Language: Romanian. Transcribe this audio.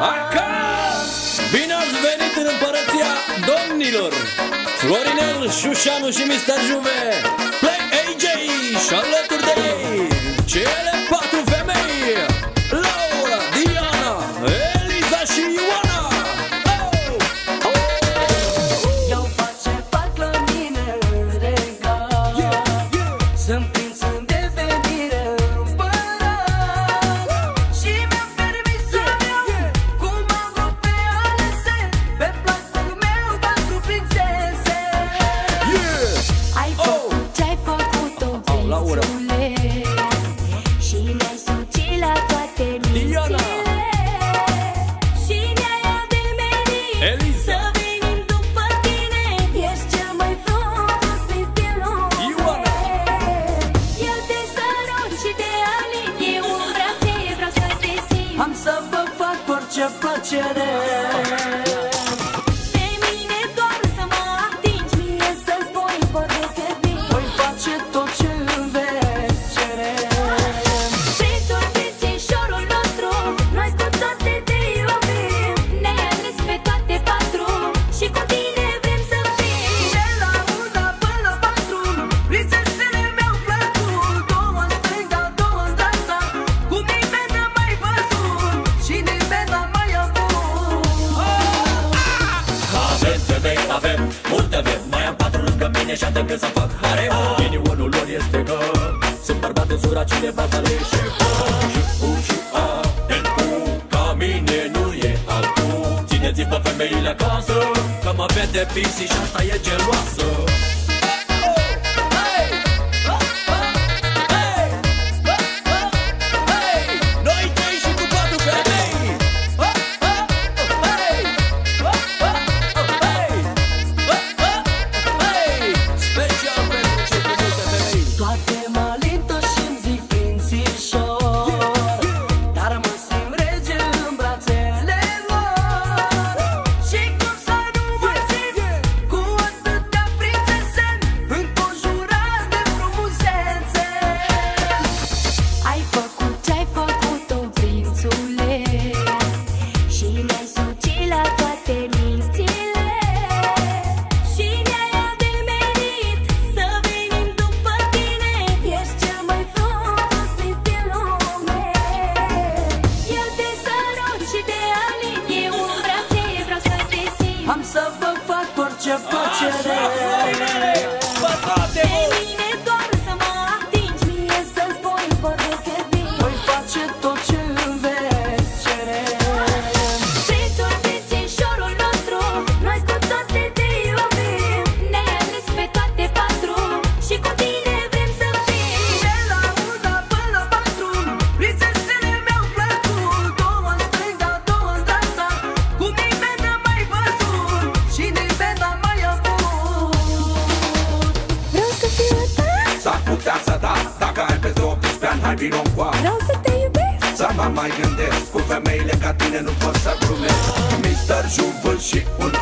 Arca! Bine ați în împărăția domnilor! Florinel, Șușanu și Mr. Juve Play AJ și alături de ei Ce plăcere. Oh. deșeartă încât să fac. Harem Minionul lor este că Sunt bărbat în sura cine să le șefa U și A, N, U Ca mine nu e altul. Țineți-vă femeile acasă Că mă vede pisi și asta e geloasă. gotcha, gotcha oh, there. mai vino cu Vreau să te iubesc. Să mă mai gândesc Cu femeile ca tine nu pot să glumesc. Mister Juvâl și un